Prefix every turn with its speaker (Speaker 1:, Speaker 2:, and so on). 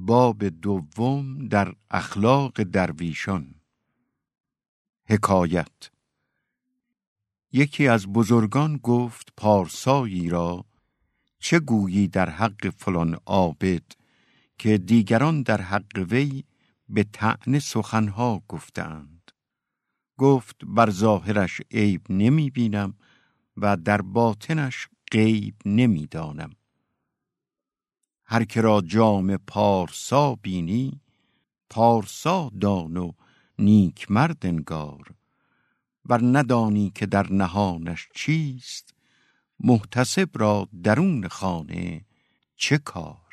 Speaker 1: باب دوم در اخلاق درویشان. حکایت. یکی از بزرگان گفت پارسایی را چه گویی در حق فلان عابد که دیگران در حق وی به طعن سخنها گفتند. گفت بر ظاهرش عیب نمی بینم و در باطنش غیب نمی دانم. هر که را جام پارسا بینی پارسا دان و نیک مرد انگار. ور ندانی که در نهانش چیست محتسب را درون خانه چه کار؟